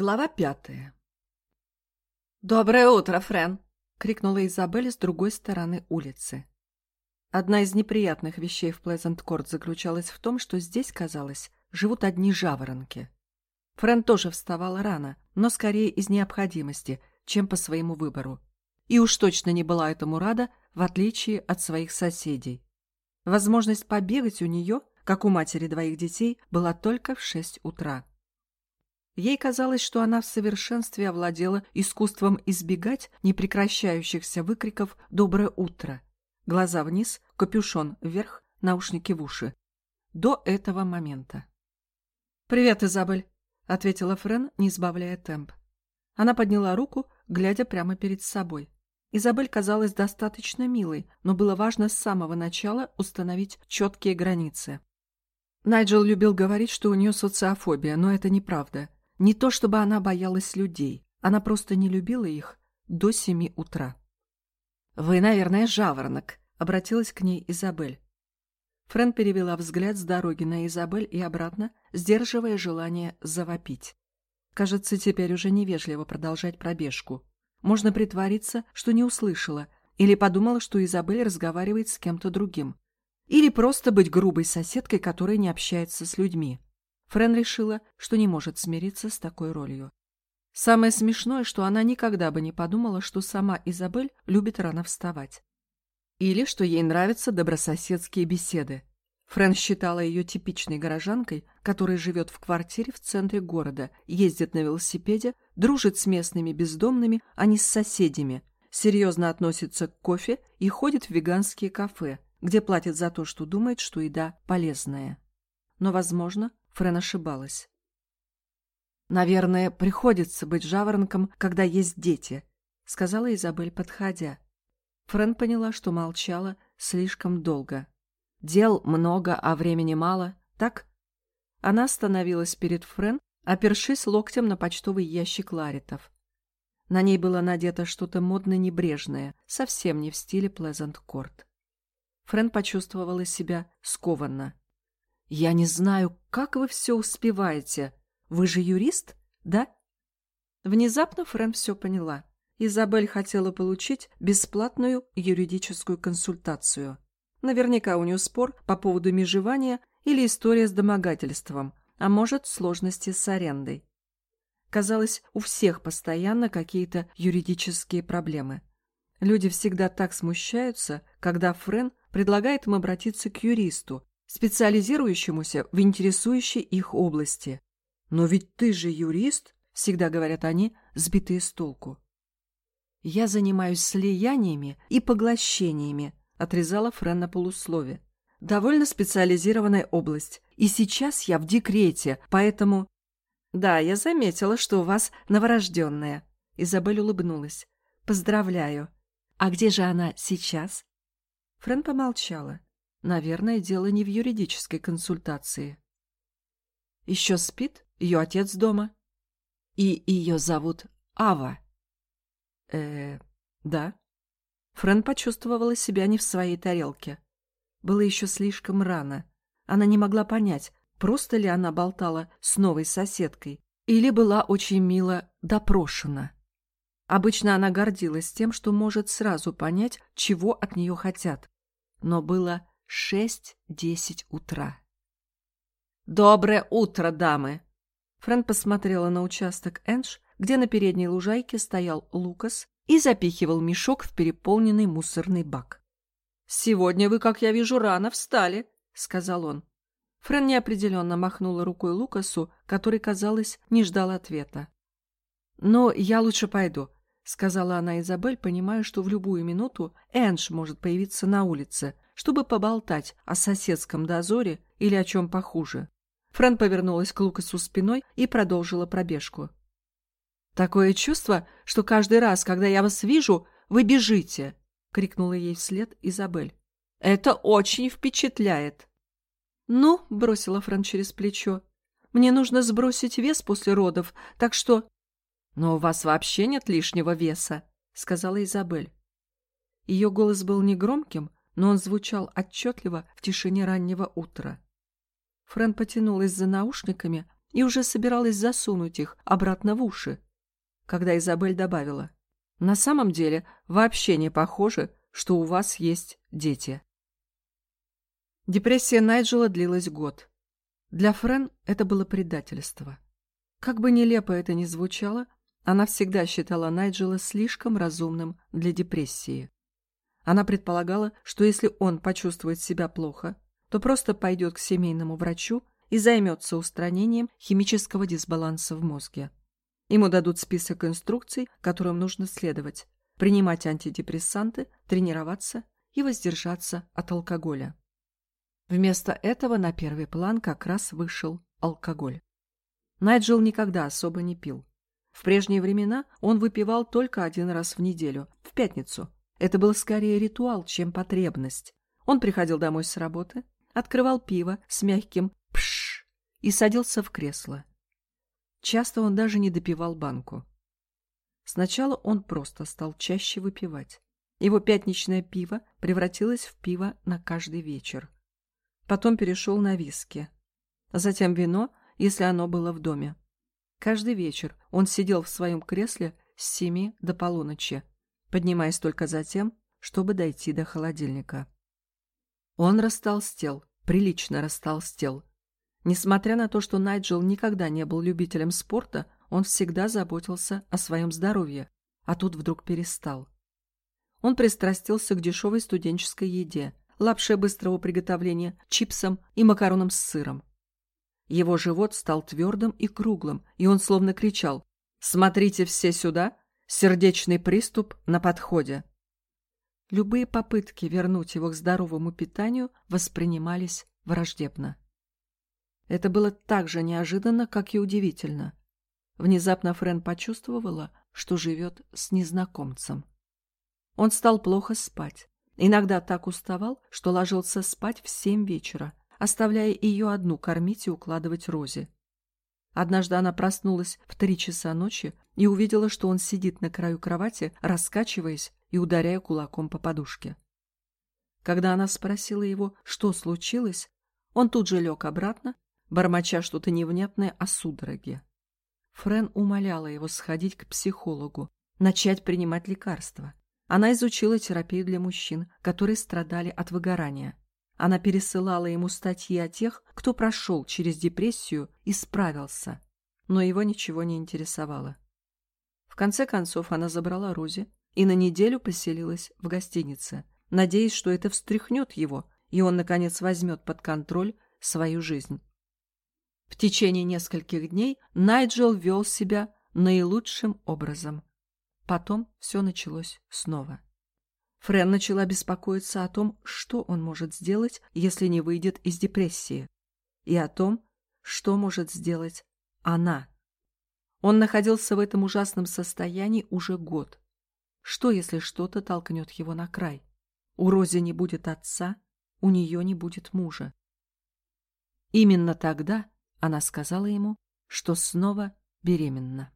Глава пятая. «Доброе утро, Френ!» — крикнула Изабель с другой стороны улицы. Одна из неприятных вещей в Плезант-Корт заключалась в том, что здесь, казалось, живут одни жаворонки. Френ тоже вставала рано, но скорее из необходимости, чем по своему выбору. И уж точно не была этому рада, в отличие от своих соседей. Возможность побегать у нее, как у матери двоих детей, была только в шесть утра. Ей казалось, что она в совершенстве овладела искусством избегать непрекращающихся выкриков «Доброе утро!» Глаза вниз, капюшон вверх, наушники в уши. До этого момента. «Привет, Изабель!» — ответила Френ, не сбавляя темп. Она подняла руку, глядя прямо перед собой. Изабель казалась достаточно милой, но было важно с самого начала установить четкие границы. Найджел любил говорить, что у нее социофобия, но это неправда. Не то чтобы она боялась людей, она просто не любила их до семи утра. «Вы, наверное, жаворонок», — обратилась к ней Изабель. Френ перевела взгляд с дороги на Изабель и обратно, сдерживая желание завопить. Кажется, теперь уже невежливо продолжать пробежку. Можно притвориться, что не услышала, или подумала, что Изабель разговаривает с кем-то другим. Или просто быть грубой соседкой, которая не общается с людьми. Френ решила, что не может смириться с такой ролью. Самое смешное, что она никогда бы не подумала, что сама Изабель любит рано вставать. Или что ей нравятся добрососедские беседы. Френ считала ее типичной горожанкой, которая живет в квартире в центре города, ездит на велосипеде, дружит с местными бездомными, а не с соседями, серьезно относится к кофе и ходит в веганские кафе, где платит за то, что думает, что еда полезная. Но, возможно, Френ ошибалась. «Наверное, приходится быть жаворонком, когда есть дети», — сказала Изабель, подходя. Френ поняла, что молчала слишком долго. «Дел много, а времени мало, так?» Она остановилась перед Френ, опершись локтем на почтовый ящик Ларитов. На ней было надето что-то модно-небрежное, совсем не в стиле Плезант-Корт. Френ почувствовала себя скованно. «Я не знаю, как вы все успеваете. Вы же юрист, да?» Внезапно Фрэн все поняла. Изабель хотела получить бесплатную юридическую консультацию. Наверняка у нее спор по поводу межевания или история с домогательством, а может, сложности с арендой. Казалось, у всех постоянно какие-то юридические проблемы. Люди всегда так смущаются, когда Френ предлагает им обратиться к юристу, специализирующемуся в интересующей их области. «Но ведь ты же юрист», — всегда говорят они, сбитые с толку. «Я занимаюсь слияниями и поглощениями», — отрезала Френ на полуслове. «Довольно специализированная область, и сейчас я в декрете, поэтому...» «Да, я заметила, что у вас новорожденная», — Изабель улыбнулась. «Поздравляю. А где же она сейчас?» Френ помолчала. Наверное, дело не в юридической консультации. Еще спит ее отец дома. И ее зовут Ава. э да. Френ почувствовала себя не в своей тарелке. Было еще слишком рано. Она не могла понять, просто ли она болтала с новой соседкой или была очень мило допрошена. Обычно она гордилась тем, что может сразу понять, чего от нее хотят. Но было шесть-десять утра. «Доброе утро, дамы!» Фрэн посмотрела на участок Эндж, где на передней лужайке стоял Лукас и запихивал мешок в переполненный мусорный бак. «Сегодня вы, как я вижу, рано встали», — сказал он. Фрэн неопределенно махнула рукой Лукасу, который, казалось, не ждал ответа. «Но я лучше пойду», — сказала она Изабель, понимая, что в любую минуту Эндж может появиться на улице, чтобы поболтать о соседском дозоре или о чем похуже. Фрэн повернулась к Лукасу спиной и продолжила пробежку. «Такое чувство, что каждый раз, когда я вас вижу, вы бежите!» — крикнула ей вслед Изабель. «Это очень впечатляет!» «Ну», — бросила Фрэн через плечо, — «мне нужно сбросить вес после родов, так что...» «Но у вас вообще нет лишнего веса», — сказала Изабель. Ее голос был негромким, но он звучал отчетливо в тишине раннего утра. Фрэн потянулась за наушниками и уже собиралась засунуть их обратно в уши, когда Изабель добавила, «На самом деле вообще не похоже, что у вас есть дети». Депрессия Найджела длилась год. Для Френ это было предательство. Как бы нелепо это ни звучало, она всегда считала Найджела слишком разумным для депрессии. Она предполагала, что если он почувствует себя плохо, то просто пойдет к семейному врачу и займется устранением химического дисбаланса в мозге. Ему дадут список инструкций, которым нужно следовать, принимать антидепрессанты, тренироваться и воздержаться от алкоголя. Вместо этого на первый план как раз вышел алкоголь. Найджел никогда особо не пил. В прежние времена он выпивал только один раз в неделю, в пятницу. Это был скорее ритуал, чем потребность. Он приходил домой с работы, открывал пиво с мягким «пш» и садился в кресло. Часто он даже не допивал банку. Сначала он просто стал чаще выпивать. Его пятничное пиво превратилось в пиво на каждый вечер. Потом перешел на виски. Затем вино, если оно было в доме. Каждый вечер он сидел в своем кресле с семи до полуночи, поднимаясь только за тем, чтобы дойти до холодильника. Он растолстел, прилично растолстел. Несмотря на то, что Найджел никогда не был любителем спорта, он всегда заботился о своем здоровье, а тут вдруг перестал. Он пристрастился к дешевой студенческой еде, лапше быстрого приготовления, чипсам и макаронам с сыром. Его живот стал твердым и круглым, и он словно кричал «Смотрите все сюда! Сердечный приступ на подходе!» Любые попытки вернуть его к здоровому питанию воспринимались враждебно. Это было так же неожиданно, как и удивительно. Внезапно Френ почувствовала, что живет с незнакомцем. Он стал плохо спать. Иногда так уставал, что ложился спать в семь вечера, оставляя ее одну кормить и укладывать Розе. Однажды она проснулась в три часа ночи и увидела, что он сидит на краю кровати, раскачиваясь и ударяя кулаком по подушке. Когда она спросила его, что случилось, он тут же лег обратно, бормоча что-то невнятное о судороге. Френ умоляла его сходить к психологу, начать принимать лекарства. Она изучила терапию для мужчин, которые страдали от выгорания. Она пересылала ему статьи о тех, кто прошел через депрессию и справился, но его ничего не интересовало. В конце концов она забрала Рози и на неделю поселилась в гостинице, надеясь, что это встряхнет его, и он, наконец, возьмет под контроль свою жизнь. В течение нескольких дней Найджел вел себя наилучшим образом. Потом все началось снова. Френ начала беспокоиться о том, что он может сделать, если не выйдет из депрессии, и о том, что может сделать она. Он находился в этом ужасном состоянии уже год. Что, если что-то толкнет его на край? У Рози не будет отца, у нее не будет мужа. Именно тогда она сказала ему, что снова беременна.